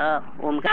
呃我们看